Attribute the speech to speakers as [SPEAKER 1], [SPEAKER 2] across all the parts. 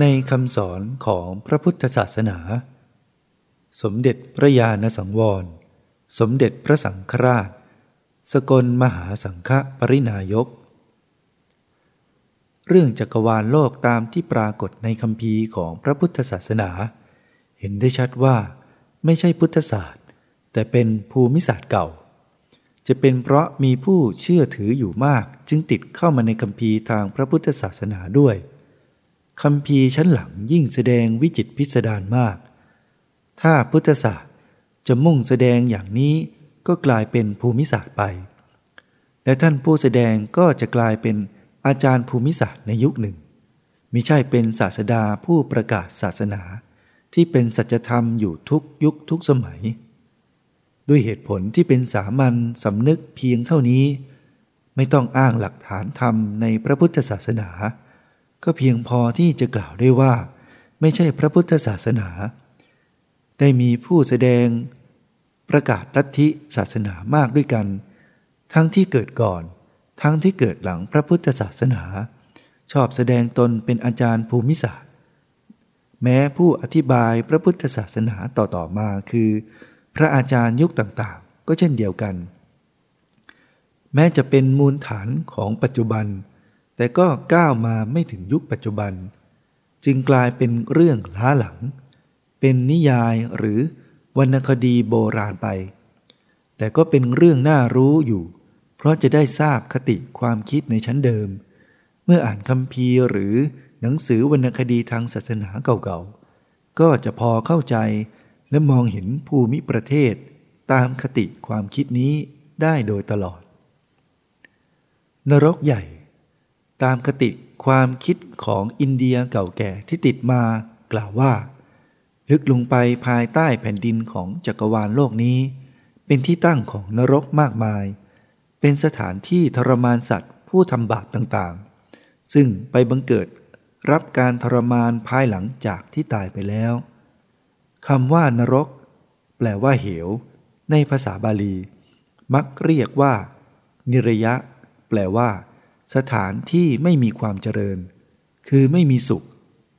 [SPEAKER 1] ในคำสอนของพระพุทธศาสนา สมเด็จพระญาณสังวร สมเด็จพระสังฆราช สกลมหาสังฆปรินายก เรื่องจักรวาลโลกตามที่ปรากฏในคำพีของพระพุทธศาสนา เห็นได้ชัดว่าไม่ใช่พุทธศาสตร์ แต่เป็นภูมิศาสตร์เก่า จะเป็นเพราะมีผู้เชื่อถืออยู่มากจึงติดเข้ามาในคำพีทางพระพุทธศาสนาด้วย คำพีชั้นหลังยิ่งแสดงวิจิตพิสดารมาก ถ้าพุทธศาสตร์จะมุ่งแสดงอย่างนี้ก็กลายเป็นภูมิศาสตร์ไป และท่านผู้แสดงก็จะกลายเป็นอาจารย์ภูมิศาสตร์ในยุคหนึ่งมิใช่เป็นศาสดาผู้ประกาศศาสนา ที่เป็นสัจธรรมอยู่ทุกยุคทุกสมัย ด้วยเหตุผลที่เป็นสามัญสำนึกเพียงเท่านี้ ไม่ต้องอ้างหลักฐานธรรมในพระพุทธศาสนา ก็เพียงพอที่จะกล่าวได้ว่า ไม่ใช่พระพุทธศาสนา ได้มีผู้แสดงประกาศลัทธิศาสนามากด้วยกัน ทั้งที่เกิดก่อน ทั้งที่เกิดหลังพระพุทธศาสนา ชอบแสดงตนเป็นอาจารย์ภูมิศาสตร์ แม้ผู้อธิบายพระพุทธศาสนาต่อๆมาคือ พระอาจารย์ยุคต่างๆ ก็เช่นเดียวกัน แม้จะเป็นมูลฐานของปัจจุบัน แต่ก็ก้าวมาไม่ถึงยุคปัจจุบัน จึงกลายเป็นเรื่องล้าหลัง เป็นนิยายหรือวรรณคดีโบราณไป แต่ก็เป็นเรื่องน่ารู้อยู่ เพราะจะได้ทราบคติความคิดในชั้นเดิม เมื่ออ่านคำพีหรือหนังสือวรรณคดีทางศาสนาเก่าๆ ก็จะพอเข้าใจและมองเห็นภูมิประเทศ ตามคติความคิดนี้ได้โดยตลอด นรกใหญ่ ตามคติความคิดของอินเดียเก่าแก่ที่ติดมากล่าวว่า ลึกลงไปภายใต้แผ่นดินของจักรวาลโลกนี้ เป็นที่ตั้งของนรกมากมาย เป็นสถานที่ทรมานสัตว์ผู้ทำบาปต่างๆ ซึ่งไปบังเกิดรับการทรมานภายหลังจากที่ตายไปแล้วคำว่านรก แปลว่าเหว ในภาษาบาลี มักเรียกว่า นิรยะ แปลว่า สถานที่ไม่มีความเจริญ คือไม่มีสุข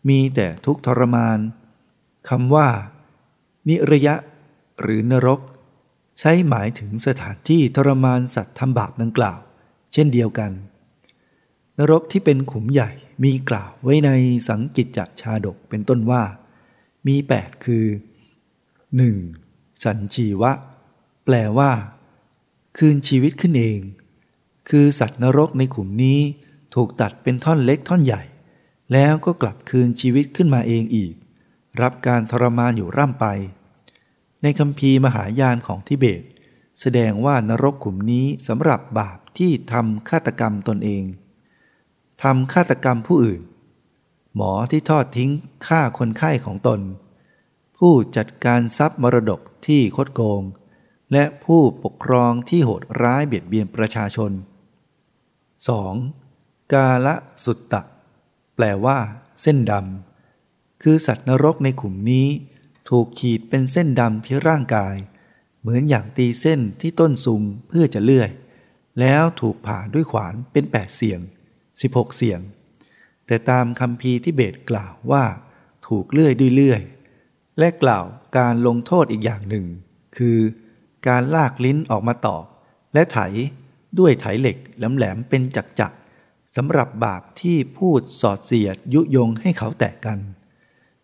[SPEAKER 1] มีแต่ทุกทรมานคำว่า นิระยะ หรือนรก ใช้หมายถึงสถานที่ทรมานสัตว์ทำบาปดังกล่าว เช่นเดียวกัน นรกที่เป็นขุมใหญ่มีกล่าวไว้ในสังกิจจชาดกเป็นต้นว่า มีแปดคือ 1. สัญชีวะ แปลว่า คืนชีวิตขึ้นเอง คือสัตว์นรกในขุมนี้ ถูกตัดเป็นท่อนเล็กท่อนใหญ่ แล้วก็กลับคืนชีวิตขึ้นมาเองอีก รับการทรมานอยู่ร่ำไป ในคำพีมหายานของทิเบต แสดงว่านรกขุมนี้สำหรับบาปที่ทำฆาตกรรมตนเองทำฆาตกรรมผู้อื่น หมอที่ทอดทิ้งฆ่าคนไข้ของตน ผู้จัดการทรัพย์มรดกที่คดโกง และผู้ปกครองที่โหดร้ายเบียดเบียนประชาชน 2. กาละสุตตะ แปลว่า เส้นดำคือสัตว์นรกในขุมนี้ ถูกขีดเป็นเส้นดำที่ร่างกาย เหมือนอย่างตีเส้นที่ต้นซุงเพื่อจะเลื่อย แล้วถูกผ่าด้วยขวานเป็นแปดเสียง 16 เสียง แต่ตามคำพีที่เบตกล่าวว่า ถูกเลื่อยด้วยเลื่อย และกล่าวการลงโทษอีกอย่างหนึ่ง คือ การลากลิ้นออกมาตอกและไถ ด้วยไถเหล็กแหลมๆเป็นจักๆสำหรับบาปที่พูดสอดเสียดยุยงให้เขาแตกกัน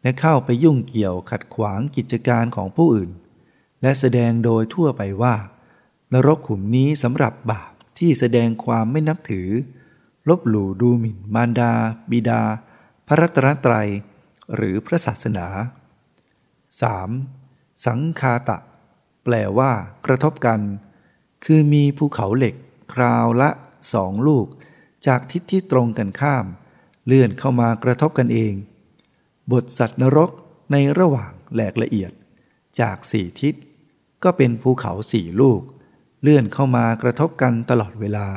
[SPEAKER 1] และเข้าไปยุ่งเกี่ยวขัดขวางกิจการของผู้อื่น และแสดงโดยทั่วไปว่า นรกขุมนี้สำหรับบาปที่แสดงความไม่นับถือ ลบหลู่ดูหมิ่นมารดา บิดา พระรัตนตรัย หรือพระศาสนา 3. สังคาตะ แปลว่ากระทบกัน คือมีภูเขาเหล็ก คราวละสองลูก จากทิศที่ตรงกันข้าม เลื่อนเข้ามากระทบกันเอง บทสัตว์นรกในระหว่างแหลกละเอียด จากสี่ทิศ ก็เป็นภูเขาสี่ลูก เลื่อนเข้ามากระทบกันตลอดเวลา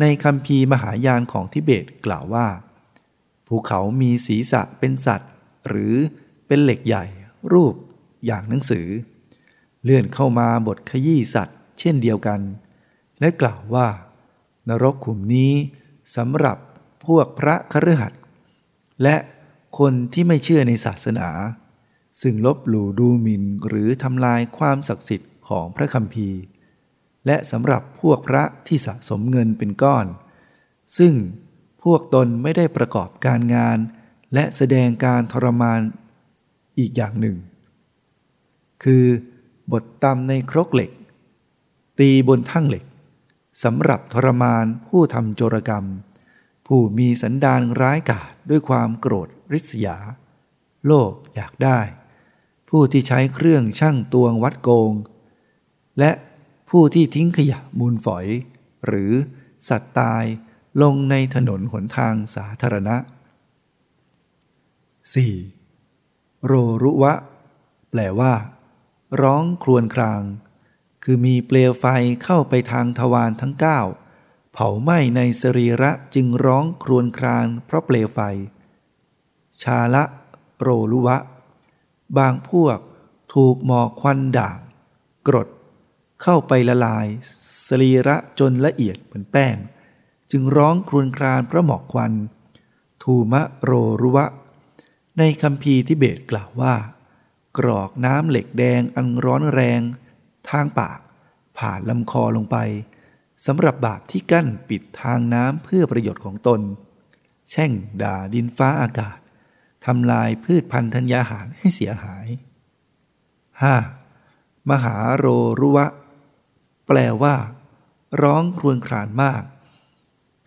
[SPEAKER 1] ในคำพีมหายานของทิเบตกล่าวว่า ภูเขามีศีรษะเป็นสัตว์ หรือเป็นเหล็กใหญ่ รูป อย่างหนังสือ เลื่อนเข้ามาบทขยี้สัตว์ เช่นเดียวกัน และกล่าวว่า นรกขุมนี้สำหรับพวกพระคฤหัสถ์และคนที่ไม่เชื่อในศาสนา ซึ่งลบหลู่ดูหมิ่นหรือทำลายความศักดิ์สิทธิ์ของพระคัมภีร์ และสำหรับพวกพระที่สะสมเงินเป็นก้อน ซึ่งพวกตนไม่ได้ประกอบการงาน และแสดงการทรมานอีกอย่างหนึ่ง คือบทตำในครกเหล็ก ตีบนทั่งเหล็ก สำหรับทรมานผู้ทำโจรกรรม ผู้มีสันดานร้ายกาจด้วยความโกรธริษยา โลภอยากได้ ผู้ที่ใช้เครื่องช่างตวงวัดโกง และผู้ที่ทิ้งขยะมูลฝอย หรือสัตว์ตายลงในถนนหนทางสาธารณะ 4. โรรุวะ แปลว่า ร้องครวญคราง คือมีเปลวไฟเข้าไปทางทวารทั้งเก้าเผาไหม้ในสรีระจึงร้องครวญครางเพราะเปลวไฟ ชาละ โปรรุวะ บางพวกถูกหมอกควันด่างกรด เข้าไปละลาย สรีระจนละเอียดเหมือนแป้ง จึงร้องครวญครางเพราะหมอกควัน ทูมะโรรุวะ ในคำพีทิเบตกล่าวว่า กรอกน้ำเหล็กแดงอันร้อนแรง ทางปาก ผ่านลำคอลงไปสำหรับบาปที่กั้นปิดทางน้ำเพื่อประโยชน์ของตน แช่งด่าดินฟ้าอากาศทำลายพืชพันธุ์ธัญญาหารให้เสียหาย 5. มหาโรรุวะ แปลว่า ร้องครวญครานมาก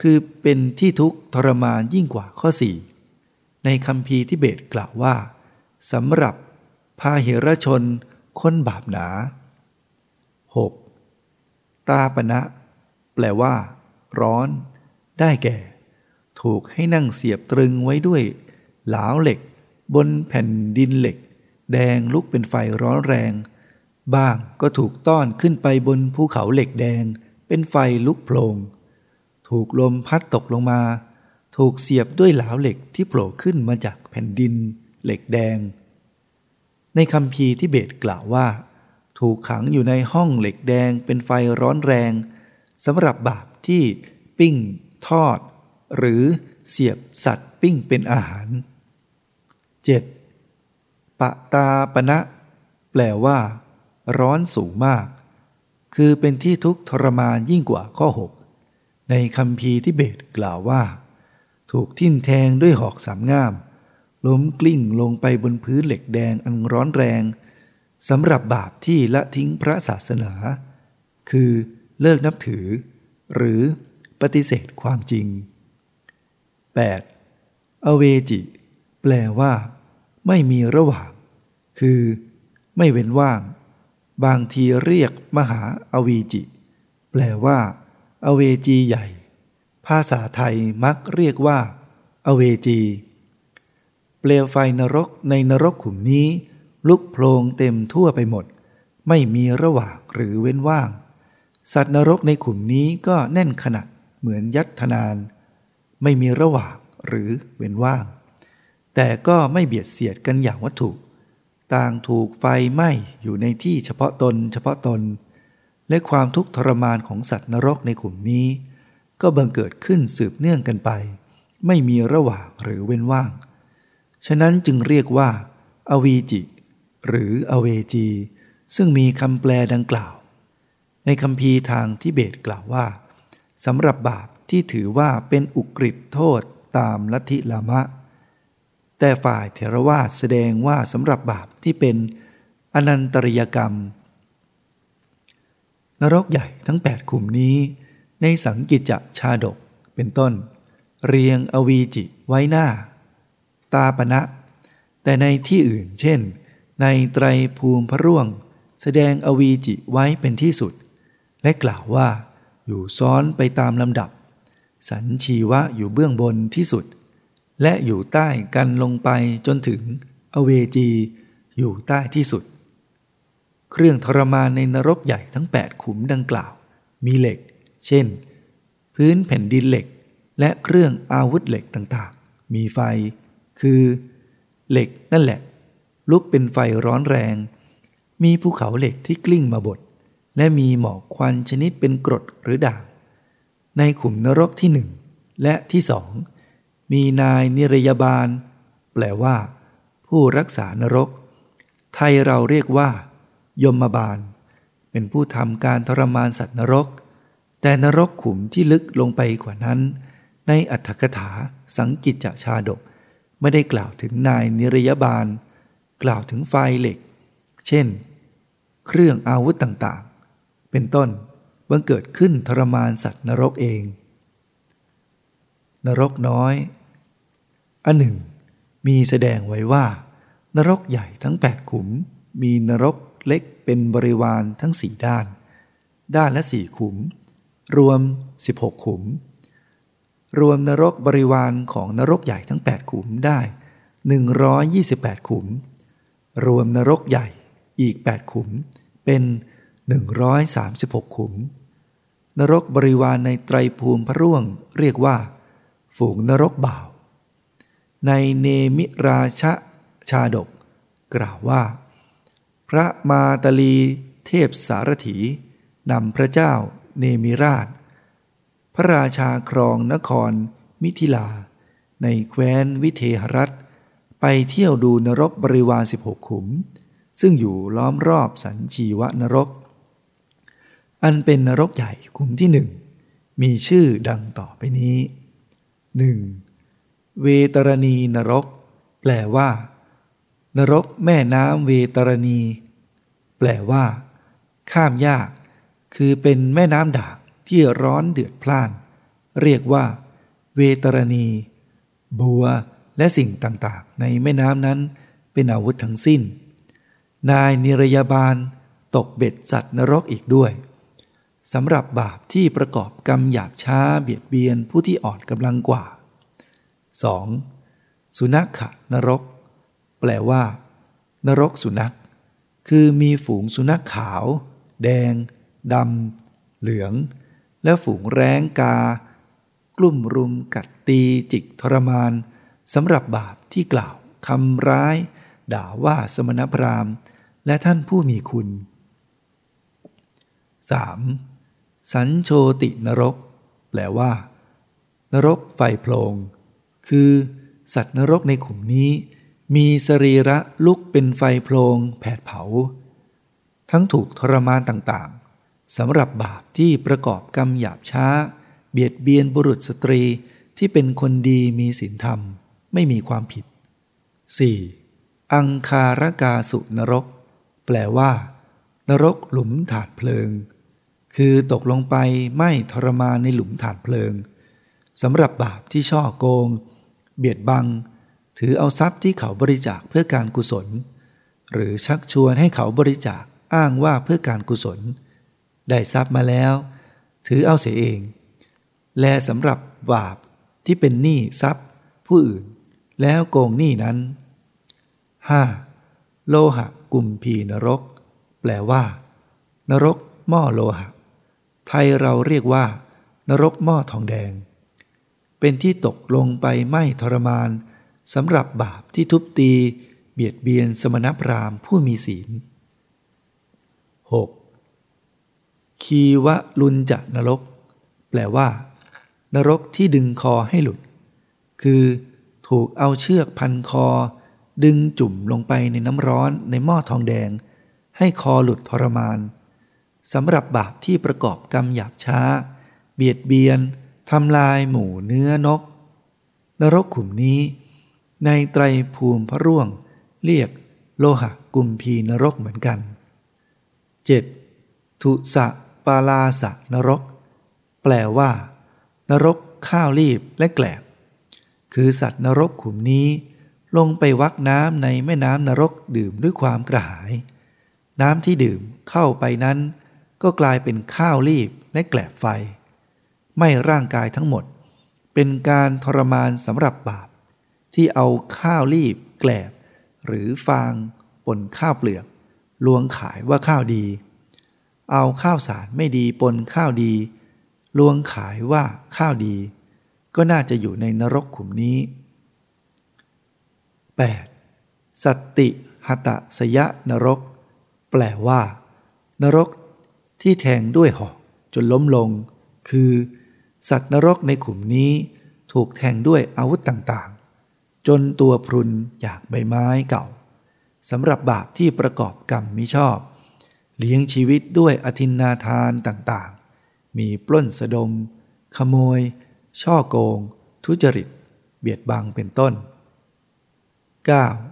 [SPEAKER 1] คือเป็นที่ทุกข์ทรมานยิ่งกว่าข้อสี่ในคำพีทิเบตกล่าวว่าสำหรับพาเหรชน คนบาปหนา 6. ตาปณะแปลว่า ร้อน ได้แก่ ถูกให้นั่งเสียบตรึงไว้ด้วย หลาวเหล็ก บนแผ่นดินเหล็ก แดงลุกเป็นไฟร้อนแรง บ้างก็ถูกต้อนขึ้นไปบนภูเขาเหล็กแดง เป็นไฟลุกโพลงถูกลมพัดตกลงมา ถูกเสียบด้วยหลาวเหล็กที่โผล่ขึ้นมาจากแผ่นดิน เหล็กแดง ในคำพีที่เบตกล่าวว่า ถูกขังอยู่ในห้องเหล็กแดงเป็นไฟร้อนแรงสำหรับบาปที่ปิ้ง ทอด หรือเสียบสัตว์ปิ้งเป็นอาหาร 7. ปะตาปณะแปลว่า ร้อนสูงมาก คือเป็นที่ทุกข์ทรมานยิ่งกว่าข้อ 6 ในคำพีที่เบตกล่าวว่า ถูกทิ่มแทงด้วยหอกสามง่าม ล้มกลิ้งลงไปบนพื้นเหล็กแดงอันร้อนแรง สำหรับบาปที่ละทิ้งพระศาสนา คือเลิกนับถือ หรือปฏิเสธความจริง 8. อเวจิ แปลว่า ไม่มีระหว่าง คือ ไม่เว้นว่าง บางทีเรียกมหาอเวจิ แปลว่า อเวจีใหญ่ ภาษาไทยมักเรียกว่า อเวจี เปลวไฟนรกในนรกขุมนี้ ลุกโพลงเต็มทั่วไปหมด ไม่มีระหว่างหรือเว้นว่าง สัตว์นรกในขุมนี้ก็แน่นขนาดเหมือนยัดทนาน ไม่มีระหว่างหรือเว้นว่าง แต่ก็ไม่เบียดเสียดกันอย่างวัตถุ ต่างถูกไฟไหม้อยู่ในที่เฉพาะตนเฉพาะตน และความทุกข์ทรมานของสัตว์นรกในขุมนี้ ก็บังเกิดขึ้นสืบเนื่องกันไป ไม่มีระหว่างหรือเว้นว่าง ฉะนั้นจึงเรียกว่า อวีจิ หรืออเวจี ซึ่งมีคำแปลดังกล่าว ในคำพีทางทิเบตกล่าวว่าสำหรับบาปที่ถือว่าเป็นอุกฤษโทษตามลัทธิลามะ แต่ฝ่ายเทรวาสแสดงว่าสำหรับบาปที่เป็นอนันตริยกรรม นรกใหญ่ทั้งแปดขุมนี้ ในสังกิจชาดกเป็นต้น เรียงอวีจิไว้หน้า ตาปณะแต่ในที่อื่นเช่น ในไตรภูมิพระร่วง แสดงอวีจิไว้เป็นที่สุด และกล่าวว่า อยู่ซ้อนไปตามลำดับ สันชีวะอยู่เบื้องบนที่สุด และอยู่ใต้กันลงไปจนถึงอเวจีอยู่ใต้ที่สุด เครื่องทรมานในนรกใหญ่ทั้ง 8 ขุมดังกล่าว มีเหล็ก เช่น พื้นแผ่นดินเหล็ก และเครื่องอาวุธเหล็กต่างๆ มีไฟ คือ เหล็กนั่นแหละ ลุกเป็นไฟร้อนแรง มีภูเขาเหล็กที่กลิ้งมาบดและมีหมอกควันชนิดเป็นกรดหรือด่าง ในขุมนรกที่หนึ่งและที่สองมีนายนิรยาบาล แปลว่า ผู้รักษานรก ไทยเราเรียกว่า ยมบาล เป็นผู้ทำการทรมานสัตว์นรก แต่นรกขุมที่ลึกลงไปกว่านั้น ในอัตถกถาสังกิจจชาดก ไม่ได้กล่าวถึงนายนิรยาบาล กล่าวถึงไฟเหล็ก เช่น เครื่องอาวุธต่างๆ เป็นต้นบังเกิดขึ้นทรมานสัตว์นรกเอง นรกน้อยอันหนึ่ง มีแสดงไว้ว่า นรกใหญ่ทั้งแปดขุม มีนรกเล็กเป็นบริวารทั้งสี่ด้าน ด้านละสี่ขุม รวม 16 ขุม รวมนรกบริวารของนรกใหญ่ทั้ง 8 ขุมได้ 128 ขุม รวมนรกใหญ่อีก 8 ขุม เป็น 136 ขุม นรกบริวารในไตรภูมิพระร่วงเรียกว่า ฝูงนรกบ่าว ในเนมิราชชาดก กล่าวว่า พระมาตลีเทพสารถีนำพระเจ้าเนมิราช พระราชาครองนครมิถิลา ในแคว้นวิเทหรัฐ ไปเที่ยวดูนรกบริวาร 16 ขุม ซึ่งอยู่ล้อมรอบสันชีวะนรก อันเป็นนรกใหญ่กลุ่มที่หนึ่ง มีชื่อดังต่อไปนี้ 1. เวตรณีนรก แปลว่า นรกแม่น้ำเวตรณี แปลว่า ข้ามยาก คือเป็นแม่น้ำด่างที่ร้อนเดือดพล่าน เรียกว่า เวตรณี บัว และสิ่งต่างๆ ในแม่น้ำนั้นเป็นอาวุธทั้งสิ้น นายนิรยาบาลตกเบ็ดสัตว์นรกอีกด้วยสำหรับบาปที่ประกอบกรรมหยาบช้าเบียดเบียนผู้ที่อ่อนกำลังกว่า 2. สุนัขขะนรก แปลว่า นรกสุนัข คือมีฝูงสุนัขขาว แดงดำเหลือง และฝูงแร้งกา กลุ่มรุมกัดตีจิกทรมาน สำหรับบาปที่กล่าวคำร้าย ด่าว่าสมณพราหมณ์ และท่านผู้มีคุณ 3. สัญโชตินรก แปลว่า นรกไฟโพลง คือ สัตว์นรกในขุมนี้ มีสรีระลุกเป็นไฟโพลงแผดเผา ทั้งถูกทรมานต่างๆสำหรับบาปที่ประกอบกรรมหยาบช้า เบียดเบียนบุรุษสตรีที่เป็นคนดีมีศีลธรรม ไม่มีความผิด 4. อังคารกาสุนรก แปลว่า นรกหลุมถาดเพลิง คือตกลงไปไม่ทรมานในหลุมฐานเพลิงสำหรับบาปที่ช่อโกง เบียดบัง ถือเอาทรัพย์ที่เขาบริจาคเพื่อการกุศล หรือชักชวนให้เขาบริจาคอ้างว่าเพื่อการกุศล ได้ทรัพย์มาแล้ว ถือเอาเสียเอง และสำหรับบาปที่เป็นหนี้ทรัพย์ ผู้อื่น แล้วโกงหนี้นั้น 5. โลหะกุมพีนรก แปลว่า นรกหม้อโลหะ ไทยเราเรียกว่า นรกหม้อทองแดง เป็นที่ตกลงไปไม่ทรมานสำหรับบาปที่ทุบตี เบียดเบียนสมณพราหมณ์ผู้มีศีล 6. คีวะลุนจะนรก แปลว่า นรกที่ดึงคอให้หลุด คือ ถูกเอาเชือกพันคอ ดึงจุ่มลงไปในน้ำร้อนในหม้อทองแดง ให้คอหลุดทรมานสำหรับบาปที่ประกอบกรรมหยาบช้า เบียดเบียนทำลายหมู่เนื้อนก นรกขุมนี้ ในไตรภูมิพระร่วง เรียกโลหะกุมพีนรกเหมือนกัน 7. ทุสะปาลาสะนรก แปลว่า นรกข้าวรีบและแกลบ คือสัตว์นรกขุมนี้ ลงไปวักน้ำในแม่น้ำนรกดื่มด้วยความกระหาย น้ำที่ดื่มเข้าไปนั้น ก็กลายเป็นข้าวรีบและแกลบไฟ ไม่ร่างกายทั้งหมด เป็นการทรมานสำหรับบาป ที่เอาข้าวรีบ แกลบ หรือฟางปนข้าวเปลือก ลวงขายว่าข้าวดี เอาข้าวสารไม่ดีปนข้าวดี ลวงขายว่าข้าวดี ก็น่าจะอยู่ในนรกขุมนี้ 8. สัตติหตะสยะนรก แปลว่า นรกที่แทงด้วยหอกจนล้มลง คือ สัตว์นรกในขุมนี้ ถูกแทงด้วยอาวุธต่างๆ จนตัวพรุนอย่างใบไม้เก่าสำหรับบาปที่ประกอบกรรมมิชอบ เลี้ยงชีวิตด้วยอธินนาทานต่างๆ มีปล้นสะดม ขโมย ช่อโกง ทุจริต เบียดบังเป็นต้น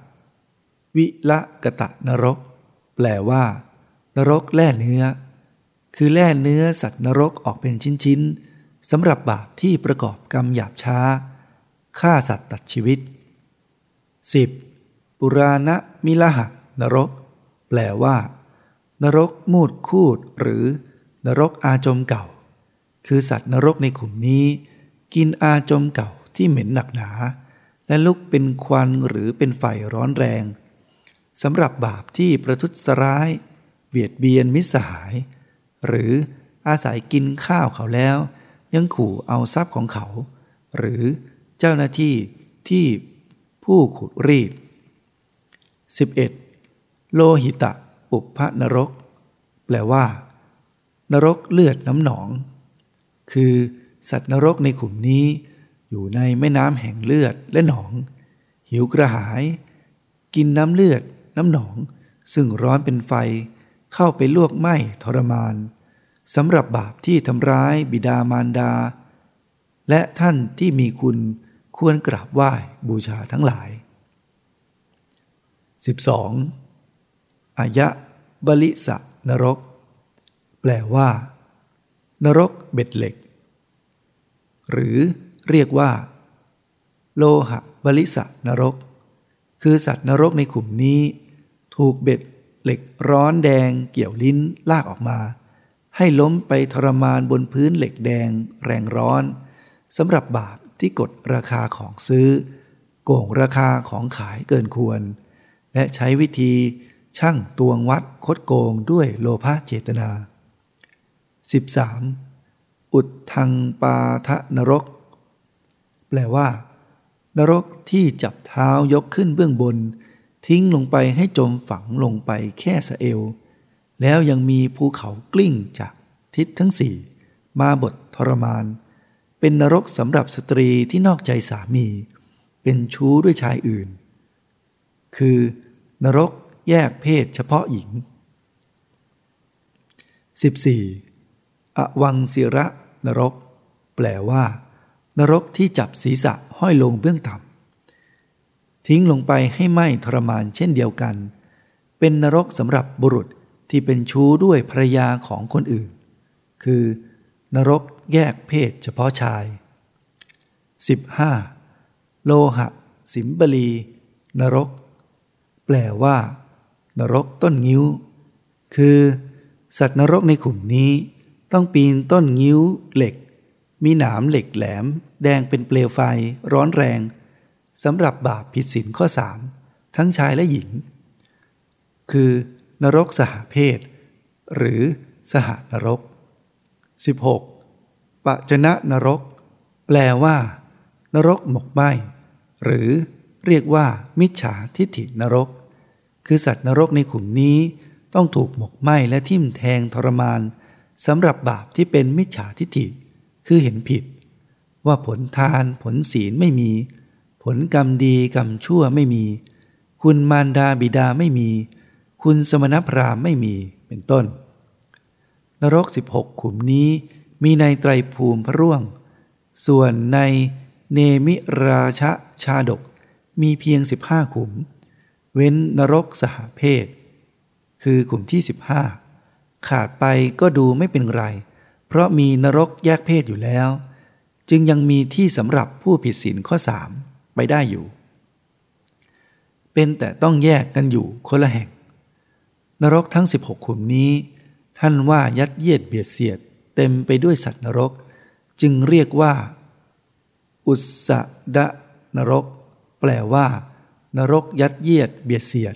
[SPEAKER 1] 9. วิละกะตะนรก แปลว่า นรกแล่เนื้อ คือแล่เนื้อสัตว์นรกออกเป็นชิ้นๆสำหรับบาปที่ประกอบกรรมหยาบช้าฆ่าสัตว์ตัดชีวิต 10. ปุราณมิลหะนรก แปลว่า นรกมูดคูดหรือ นรกอาจมเก่า คือสัตว์นรกในขุมนี้ กินอาจมเก่าที่เหม็นหนักหนา และลุกเป็นควันหรือเป็นไฟร้อนแรงสำหรับบาปที่ประทุษร้าย เบียดเบียนมิสหาย หรืออาศัยกินข้าวเขาแล้ว ยังขู่เอาทรัพย์ของเขา หรือเจ้าหน้าที่ที่ผู้ขุดรีด 11. โลหิตะปุพพนรก แปลว่า นรกเลือดน้ำหนอง คือ สัตว์นรกในขุมนี้ อยู่ในแม่น้ำแห่งเลือดและหนอง หิวกระหาย กินน้ำเลือด น้ำหนอง ซึ่งร้อนเป็นไฟ เข้าไปลวกไหม้ทรมานสำหรับบาปที่ทำร้ายบิดามารดา และท่านที่มีคุณควรกราบไหว้บูชาทั้งหลาย 12. อายะบลิสะนรก แปลว่า นรกเบ็ดเหล็ก หรือเรียกว่า โลหะบลิสะนรก คือสัตว์นรกในขุมนี้ ถูกเบ็ดเหล็กร้อนแดงเกี่ยวลิ้นลากออกมา ให้ล้มไปทรมานบนพื้นเหล็กแดงแรงร้อนสำหรับบาปที่กดราคาของซื้อ โกงราคาของขายเกินควร และใช้วิธีช่างตวงวัดคดโกงด้วยโลภะเจตนา 13. อุดทังปาทะนรก แปลว่า นรกที่จับเท้ายกขึ้นเบื้องบน ทิ้งลงไปให้จมฝังลงไปแค่สะเอว แล้วยังมีภูเขากลิ้งจากทิศทั้งสี่มาบททรมาน เป็นนรกสำหรับสตรีที่นอกใจสามี เป็นชู้ด้วยชายอื่น คือ นรกแยกเพศเฉพาะหญิง 14. อวังศิระ นรก แปลว่า นรกที่จับศีรษะห้อยลงเบื้องต่ำทิ้งลงไปให้ไหม้ทรมานเช่นเดียวกัน เป็นนรกสำหรับบุรุษที่เป็นชู้ด้วยภรรยาของคนอื่น คือ นรกแยกเพศเฉพาะชาย 15. โลหะ สิมบลี นรก แปลว่า นรกต้นงิ้ว คือ สัตว์นรกในขุมนี้ ต้องปีนต้นงิ้วเหล็ก มีหนามเหล็กแหลม แดงเป็นเปลวไฟร้อนแรงสำหรับบาปผิดศีลข้อสามทั้งชายและหญิง คือนรกสหเพศ หรือสหนรก 16. ปะจนะนรก แปลว่า นรกหมกไหมหรือเรียกว่า มิจฉาทิฏฐินรก คือสัตว์นรกในขุมนี้ต้องถูกหมกไหมและทิ่มแทงทรมาน สำหรับบาปที่เป็นมิจฉาทิฏฐิคือเห็นผิด ว่าผลทานผลศีลไม่มี ผลกรรมดีกรรมชั่วไม่มี คุณมารดาบิดาไม่มี คุณสมณพราหมณ์ไม่มีเป็นต้น นรก 16 ขุมนี้มีในไตรภูมิพระร่วง ส่วนในเนมิราชะชาดกมีเพียง 15 ขุม เว้นนรกสหเพศ คือขุมที่ 15 ขาดไปก็ดูไม่เป็นไร เพราะมีนรกแยกเพศอยู่แล้ว จึงยังมีที่สำหรับผู้ผิดศีลข้อ3ไปได้อยู่ เป็นแต่ต้องแยกกันอยู่คนละแห่ง นรกทั้ง 16ขุมนี้ ท่านว่ายัดเยียดเบียดเสียดเต็มไปด้วยสัตว์นรก จึงเรียกว่า อุสดะนรก แปลว่า นรกยัดเยียดเบียดเสียด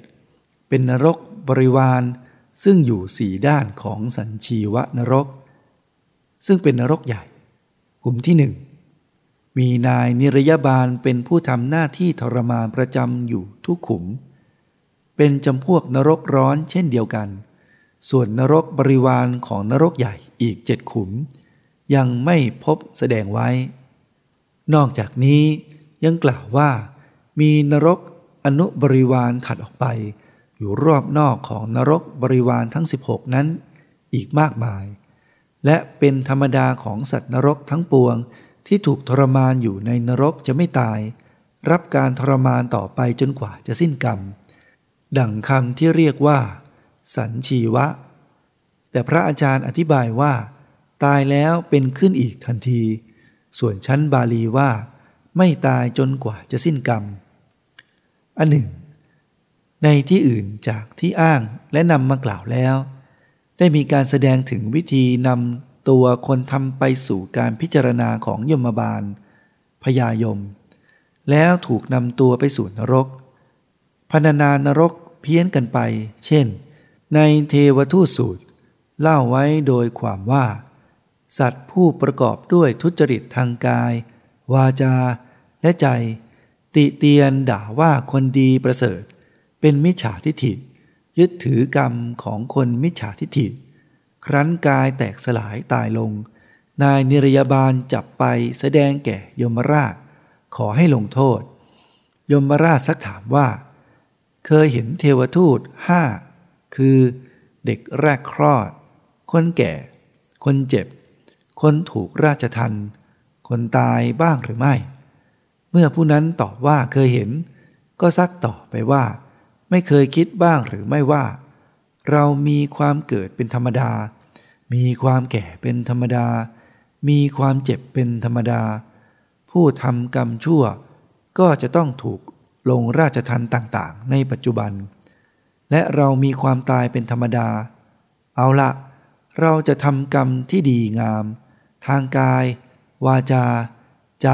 [SPEAKER 1] เป็นนรกบริวาร ซึ่งอยู่สี่ด้านของสัญชีวนรก ซึ่งเป็นนรกใหญ่กลุ่มที่หนึ่งมีนายนิรยาบาลเป็นผู้ทำหน้าที่ทรมานประจำอยู่ทุกขุม เป็นจำพวกนรกร้อนเช่นเดียวกัน ส่วนนรกบริวารของนรกใหญ่อีกเจ็ดขุม ยังไม่พบแสดงไว้ นอกจากนี้ยังกล่าวว่า มีนรกอนุบริวารถัดออกไป อยู่รอบนอกของนรกบริวารทั้ง 16 นั้น อีกมากมาย และเป็นธรรมดาของสัตว์นรกทั้งปวงที่ถูกทรมานอยู่ในนรกจะไม่ตาย รับการทรมานต่อไปจนกว่าจะสิ้นกรรม ดังคำที่เรียกว่า สันชีวะ แต่พระอาจารย์อธิบายว่า ตายแล้วเป็นขึ้นอีกทันที ส่วนชั้นบาลีว่า ไม่ตายจนกว่าจะสิ้นกรรม อันหนึ่ง ในที่อื่นจากที่อ้างและนำมากล่าวแล้ว ได้มีการแสดงถึงวิธีนำตัวคนทำไปสู่การพิจารณาของยมบาลพยายม แล้วถูกนำตัวไปสู่นรกพรรณนานรกเพี้ยนกันไป เช่น ในเทวทูตสูตร เล่าไว้โดยความว่า สัตว์ผู้ประกอบด้วยทุจริตทางกาย วาจา และใจ ติเตียนด่าว่าคนดีประเสริฐ เป็นมิจฉาทิฐิ ยึดถือกรรมของคนมิจฉาทิฐิ ครั้นกายแตกสลายตายลง นายนิรยาบาลจับไปแสดงแก่ยมราช ขอให้ลงโทษ ยมราชซักถามว่า เคยเห็นเทวทูตห้าคือเด็กแรกคลอด คนแก่ คนเจ็บ คนถูกราชทัน คนตายบ้างหรือไม่ เมื่อผู้นั้นตอบว่าเคยเห็น ก็ซักต่อไปว่า ไม่เคยคิดบ้างหรือไม่ว่า เรามีความเกิดเป็นธรรมดา มีความแก่เป็นธรรมดา มีความเจ็บเป็นธรรมดา ผู้ทำกรรมชั่ว ก็จะต้องถูกลงราชทันต่างๆ ในปัจจุบัน และเรามีความตายเป็นธรรมดา เอาละเราจะทำกรรมที่ดีงาม ทางกาย วาจา ใจ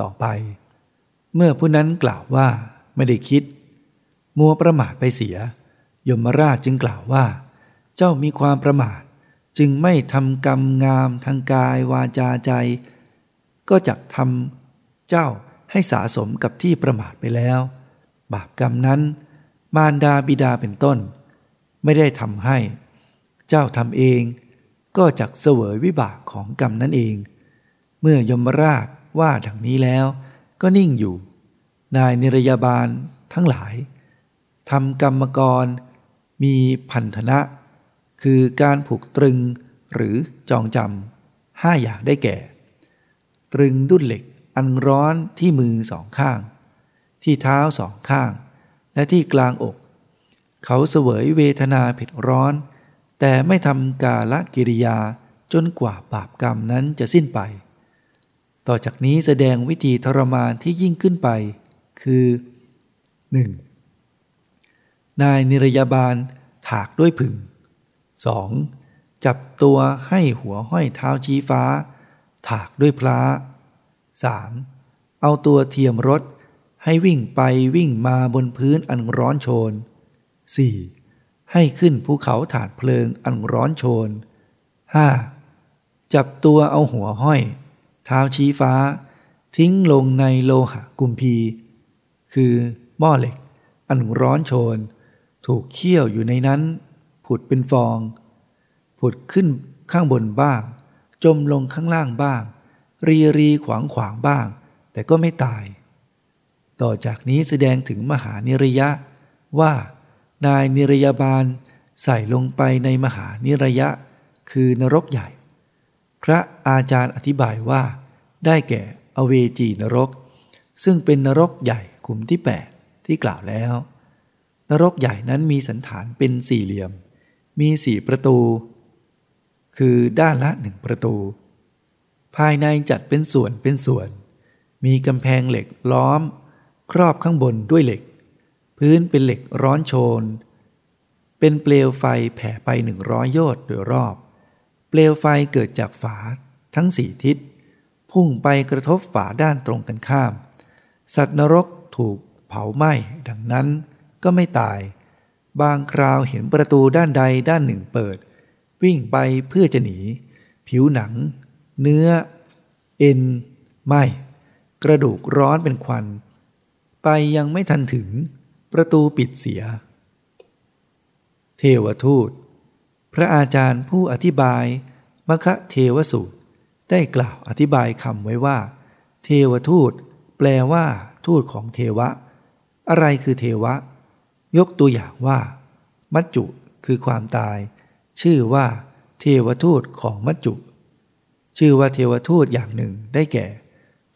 [SPEAKER 1] ต่อไป เมื่อผู้นั้นกล่าวว่าไม่ได้คิด มัวประมาทไปเสีย ยมราชจึงกล่าวว่า เจ้ามีความประมาท จึงไม่ทำกรรมงามทางกายวาจาใจ ก็จะทำเจ้าให้สะสมกับที่ประมาทไปแล้ว บาปกรรมนั้น มารดาบิดาเป็นต้น ไม่ได้ทำให้ เจ้าทำเอง ก็จักเสวยวิบากของกรรมนั่นเอง เมื่อยมราชว่าดังนี้แล้ว ก็นิ่งอยู่ นายนิรยาบาลทั้งหลาย ทำกรรมกร มีพันธนะ คือการผูกตรึงหรือจองจำห้าอย่างได้แก่ ตรึงดุดเหล็กอันร้อนที่มือสองข้าง ที่เท้าสองข้าง และที่กลางอก เขาเสวยเวทนาเผ็ดร้อน แต่ไม่ทำกาละกิริยาจนกว่าบาปกรรมนั้นจะสิ้นไป ต่อจากนี้แสดงวิธีทรมานที่ยิ่งขึ้นไป คือ 1. นายนิรยาบาลถากด้วยผึ่ง 2. จับตัวให้หัวห้อยเท้าชี้ฟ้า ถากด้วยพลา 3. เอาตัวเทียมรถให้วิ่งไปวิ่งมาบนพื้นอันร้อนโชน 4. ให้ขึ้นภูเขาถาดเพลิงอันร้อนโชน 5. จับตัวเอาหัวห้อย เท้าชี้ฟ้า ทิ้งลงในโลหะกุมพี คือหม้อเหล็ก อันร้อนโชน ถูกเคี่ยวอยู่ในนั้น ผุดเป็นฟอง ผุดขึ้นข้างบนบ้าง จมลงข้างล่างบ้าง รีรีขวางขวางบ้าง แต่ก็ไม่ตาย ต่อจากนี้แสดงถึงมหานิรยะ ว่า นายนิรยาบาลใส่ลงไปในมหานิรยะ คือนรกใหญ่ พระอาจารย์อธิบายว่า ได้แก่อเวจีนรก ซึ่งเป็นนรกใหญ่ขุมที่ 8 ที่กล่าวแล้ว นรกใหญ่นั้นมีสันฐานเป็นสี่เหลี่ยม มีสี่ประตู คือด้านละหนึ่งประตู ภายในจัดเป็นส่วนเป็นส่วน มีกำแพงเหล็กล้อม ครอบข้างบนด้วยเหล็ก พื้นเป็นเหล็กร้อนโชน เป็นเปลวไฟแผ่ไปหนึ่งร้อยโยชน์โดยรอบ เปลวไฟเกิดจากฝาทั้งสี่ทิศ พุ่งไปกระทบฝาด้านตรงกันข้าม สัตว์นรกถูกเผาไหม้ดังนั้น ก็ไม่ตาย บางคราวเห็นประตูด้านใดด้านหนึ่งเปิด วิ่งไปเพื่อจะหนี ผิวหนัง เนื้อ เอ็นไหมกระดูกร้อนเป็นควัน ไปยังไม่ทันถึง ประตูปิดเสีย เทวทูต พระอาจารย์ผู้อธิบายมคะเทวสูตร ได้กล่าวอธิบายคำไว้ว่า เทวทูต แปลว่า ทูตของเทวะ อะไรคือเทวะ ยกตัวอย่างว่า มัจจุคือความตาย ชื่อว่า เทวทูตของมัจจุ ชื่อว่าเทวทูตอย่างหนึ่งได้แก่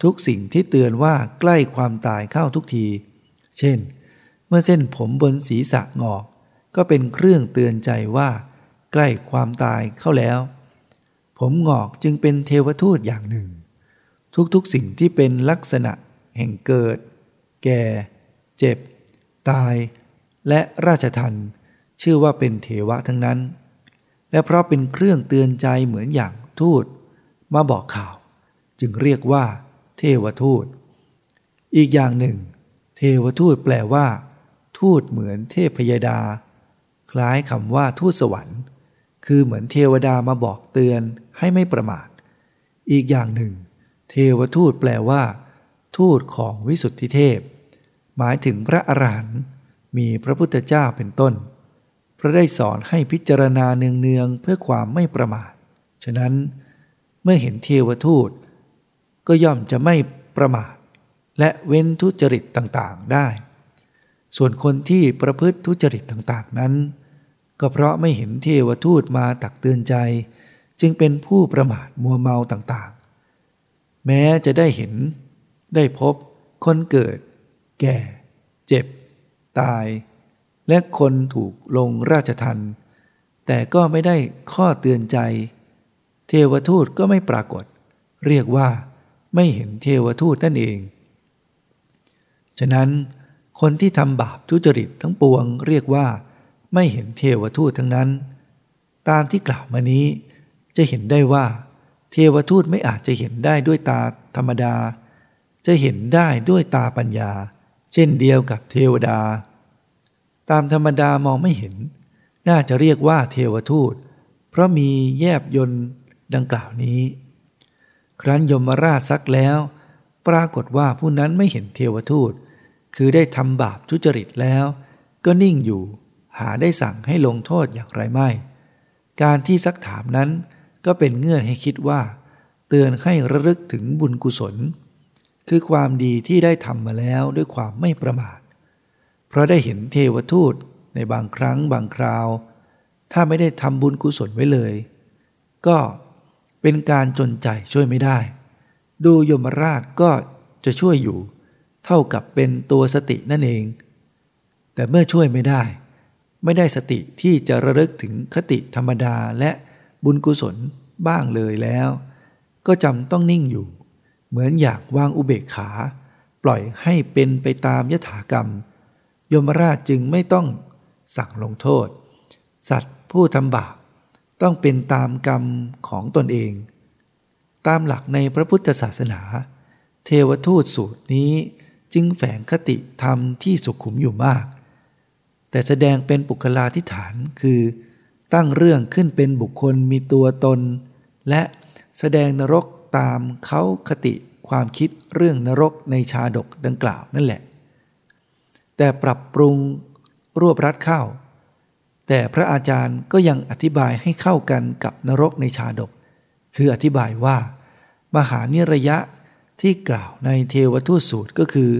[SPEAKER 1] ทุกสิ่งที่เตือนว่าใกล้ความตายเข้าทุกที เช่น เมื่อเส้นผมบนศีรษะงอก ก็เป็นเครื่องเตือนใจว่า ใกล้ความตายเข้าแล้ว ผมงอกจึงเป็นเทวทูตอย่างหนึ่ง ทุกๆสิ่งที่เป็นลักษณะแห่งเกิด แก่ เจ็บ ตาย และราชทันชื่อว่าเป็นเทวะทั้งนั้น และเพราะเป็นเครื่องเตือนใจเหมือนอย่างทูตมาบอกข่าว จึงเรียกว่า เทวทูต อีกอย่างหนึ่ง เทวทูตแปลว่า ทูตเหมือนเทพยดา คล้ายคำว่าทูตสวรรค์ คือเหมือนเทวดามาบอกเตือนให้ไม่ประมาท อีกอย่างหนึ่ง เทวทูตแปลว่า ทูตของวิสุทธิเทพ หมายถึงพระอรหันต์ มีพระพุทธเจ้าเป็นต้น พระได้สอนให้พิจารณาเนืองๆเพื่อความไม่ประมาท ฉะนั้นเมื่อเห็นเทวทูต ก็ย่อมจะไม่ประมาท และเว้นทุจริตต่างๆได้ ส่วนคนที่ประพฤติทุจริตต่างๆนั้น ก็เพราะไม่เห็นเทวทูตมาตักเตือนใจ จึงเป็นผู้ประมาทมัวเมาต่างๆ แม้จะได้เห็นได้พบคนเกิด แก่ เจ็บ ตาย และคนถูกลงราชทันแต่ก็ไม่ได้ข้อเตือนใจ เทวทูตก็ไม่ปรากฏ เรียกว่าไม่เห็นเทวทูตนั่นเอง ฉะนั้นคนที่ทำบาปทุจริตทั้งปวง เรียกว่า ไม่เห็นเทวทูตทั้งนั้น ตามที่กล่าวมานี้ จะเห็นได้ว่า เทวทูตไม่อาจจะเห็นได้ด้วยตาธรรมดา จะเห็นได้ด้วยตาปัญญา เช่นเดียวกับเทวดา ตามธรรมดามองไม่เห็น น่าจะเรียกว่าเทวทูต เพราะมีแยบยนต์ดังกล่าวนี้ ครั้นยมราชซักแล้ว ปรากฏว่าผู้นั้นไม่เห็นเทวทูต คือได้ทำบาปทุจริตแล้ว ก็นิ่งอยู่ หาได้สั่งให้ลงโทษอย่างไรไม่ การที่ซักถามนั้นก็เป็นเงื่อนให้คิดว่า เตือนให้ระลึกถึงบุญกุศล คือความดีที่ได้ทำมาแล้วด้วยความไม่ประมาท เพราะได้เห็นเทวทูตในบางครั้งบางคราว ถ้าไม่ได้ทำบุญกุศลไว้เลย ก็เป็นการจนใจช่วยไม่ได้ ดูยมราชก็จะช่วยอยู่ เท่ากับเป็นตัวสตินั่นเอง แต่เมื่อช่วยไม่ได้ ไม่ได้สติที่จะระลึกถึงคติธรรมดาและบุญกุศลบ้างเลยแล้ว ก็จำต้องนิ่งอยู่ เหมือนอยากวางอุเบกขา ปล่อยให้เป็นไปตามยถากรรม ยมราชจึงไม่ต้องสั่งลงโทษ สัตว์ผู้ทำบาปต้องเป็นตามกรรมของตนเอง ตามหลักในพระพุทธศาสนา เทวทูตสูตรนี้จึงแฝงคติธรรมที่สุขุมอยู่มาก แต่แสดงเป็นปุคลาธิฐานคือ ตั้งเรื่องขึ้นเป็นบุคคลมีตัวตน และแสดงนรกตามเขาคติความคิดเรื่องนรกในชาดกดังกล่าวนั่นแหละ แต่ปรับปรุงรวบรัดเข้า แต่พระอาจารย์ก็ยังอธิบายให้เข้ากันกับนรกในชาดก คืออธิบายว่า มหานิระยะที่กล่าวในเทวทูตสูตรก็คือ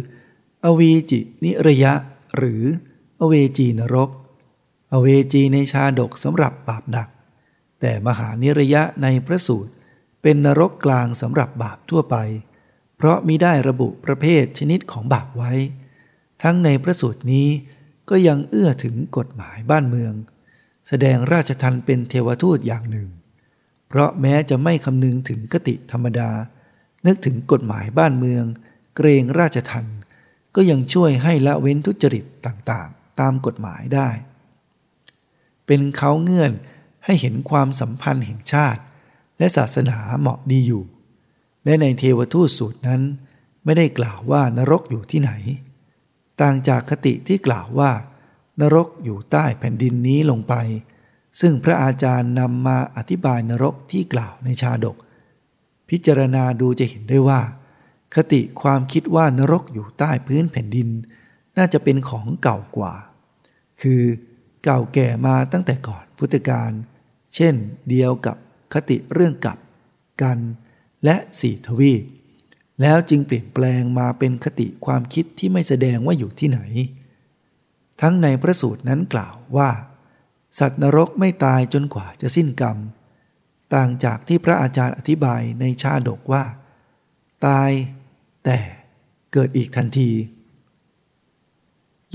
[SPEAKER 1] อวีจินิระยะ หรืออเวจีนรก อเวจีในชาดกสำหรับบาปหนัก แต่มหานิระยะในพระสูตร เป็นนรกกลางสำหรับบาปทั่วไป เพราะมิได้ระบุประเภทชนิดของบาปไว้ ทั้งในพระสูตรนี้ก็ยังเอื้อถึงกฎหมายบ้านเมือง แสดงราชทันเป็นเทวทูตอย่างหนึ่ง เพราะแม้จะไม่คำนึงถึงกติธรรมดา นึกถึงกฎหมายบ้านเมือง เกรงราชทันก็ยังช่วยให้ละเว้นทุจริตต่างๆ ตามกฎหมายได้ เป็นเขาเงื่อนให้เห็นความสัมพันธ์แห่งชาติ และศาสนาเหมาะดีอยู่ และในเทวทูตสูตรนั้น ไม่ได้กล่าวว่านรกอยู่ที่ไหน ต่างจากคติที่กล่าวว่า นรกอยู่ใต้แผ่นดินนี้ลงไป ซึ่งพระอาจารย์นำมาอธิบายนรกที่กล่าวในชาดก พิจารณาดูจะเห็นได้ว่า คติความคิดว่านรกอยู่ใต้พื้นแผ่นดิน น่าจะเป็นของเก่ากว่า คือเก่าแก่มาตั้งแต่ก่อนพุทธกาลเช่นเดียวกับคติเรื่องกับกัน และสี่ทวีป แล้วจึงเปลี่ยนแปลงมาเป็นคติความคิดที่ไม่แสดงว่าอยู่ที่ไหน ทั้งในพระสูตรนั้นกล่าวว่า สัตว์นรกไม่ตายจนกว่าจะสิ้นกรรม ต่างจากที่พระอาจารย์อธิบายในชาดกว่า ตายแต่เกิดอีกทันที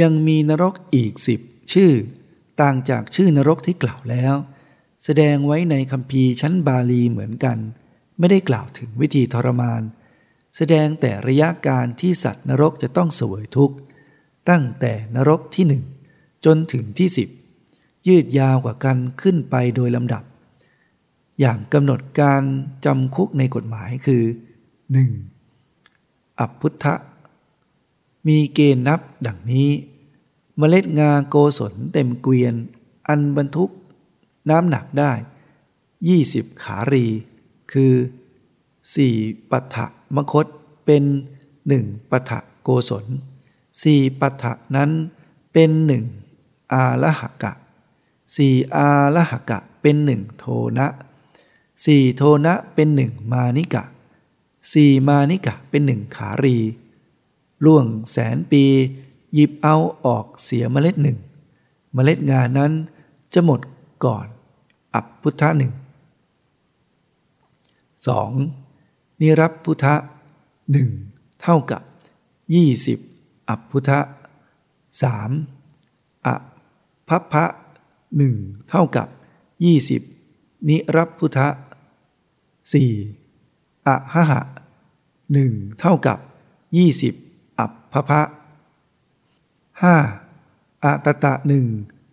[SPEAKER 1] ยังมีนรกอีกสิบชื่อ ต่างจากชื่อนรกที่กล่าวแล้ว แสดงไว้ในคำพีชั้นบาลีเหมือนกัน ไม่ได้กล่าวถึงวิธีทรมาน แสดงแต่ระยะการที่สัตว์นรกจะต้องเสวยทุกข์ ตั้งแต่นรกที่หนึ่งจนถึงที่สิบยืดยาวกว่ากันขึ้นไปโดยลำดับ อย่างกำหนดการจำคุกในกฎหมายคือ 1. อับพุทธะ มีเกณฑ์นับดังนี้ เมล็ดงาโกศลเต็มเกวียน อันบรรทุก น้ำหนักได้ 20 ขารี คือ 4 ปัฏฐมคตเป็นหนึ่งปัฏฐโกศลสี่ปัฏฐนั้นเป็นหนึ่งอาละหกะสี่อาละหกะเป็นหนึ่งโทนะสี่โทนะเป็นหนึ่งมานิกะสี่มานิกะเป็นหนึ่งขารีล่วงแสนปีหยิบเอาออกเสียเมล็ดหนึ่ง เมล็ดงานนั้นจะหมดก่อน อับพุทธะหนึ่งสอง นิรับพุทธะหนึ่งเท่ากับยี่สิบอับพุทธะสามอะพัพพะหนึ่งเท่ากับยี่สิบนิรับพุทธะสี่อะหะหะหนึ่งเท่ากับยี่สิบอับพะพะห้าอะตตะหนึ่ง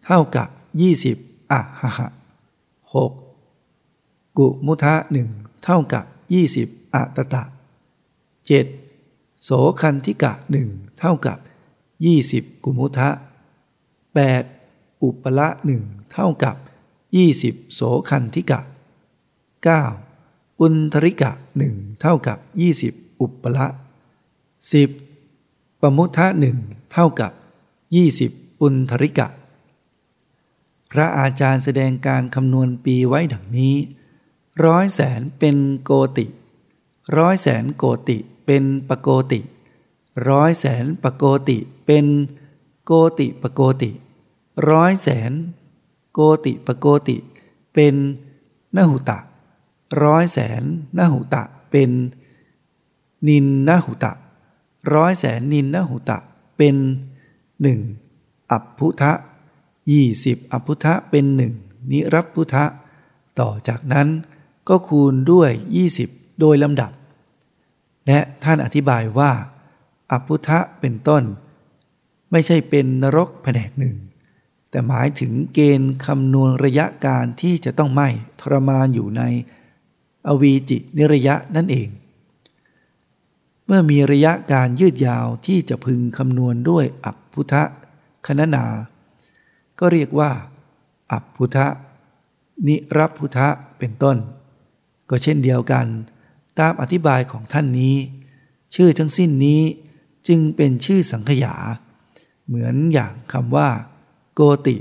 [SPEAKER 1] เท่ากับยี่สิบอะหะหะหกกุมุทะหนึ่งเท่ากับยี่สิบ อะตะตะเจ็ดโสคันธิกะหนึ่งเท่ากับยี่สิบกุมุทะแปดอุปละหนึ่งเท่ากับยี่สิบโสคันธิกะเก้าอุนทริกะหนึ่งเท่ากับยี่สิบอุปละสิบปมุทะหนึ่งเท่ากับยี่สิบอุนทริกะ พระอาจารย์แสดงการคำนวณปีไว้ดังนี้ร้อยแสนเป็นโกติ ร้อยแสนโกติเป็นปโกติร้อยแสนปโกติเป็นโกติปโกติร้อยแสนโกติปโกติ เป็นนหุตะร้อยแสนนหุตะเป็นนินนหุตะร้อยแสนนินนหุตะเป็นหนึ่งอัพพุทะยี่สิบอัพพุทะเป็นหนึ่งนิรับพุทะต่อจากนั้นก็คูณด้วยยี่สิบโดยลำดับ และท่านอธิบายว่าอัพพุทะเป็นต้น ไม่ใช่เป็นนรกแผนกหนึ่ง แต่หมายถึงเกณฑ์คำนวณระยะการที่จะต้องไหมทรมานอยู่ใน อวีจินิระยะนั่นเอง เมื่อมีระยะการยืดยาวที่จะพึงคำนวณด้วยอัพพุทธคณนา ก็เรียกว่า อัพพุทธนิรับพุทธเป็นต้น ก็เช่นเดียวกัน ตามอธิบายของท่านนี้ ชื่อทั้งสิ้นนี้จึงเป็นชื่อสังขยา เหมือนอย่างคำว่า โกติ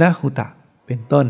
[SPEAKER 1] นหุตะ เป็นต้น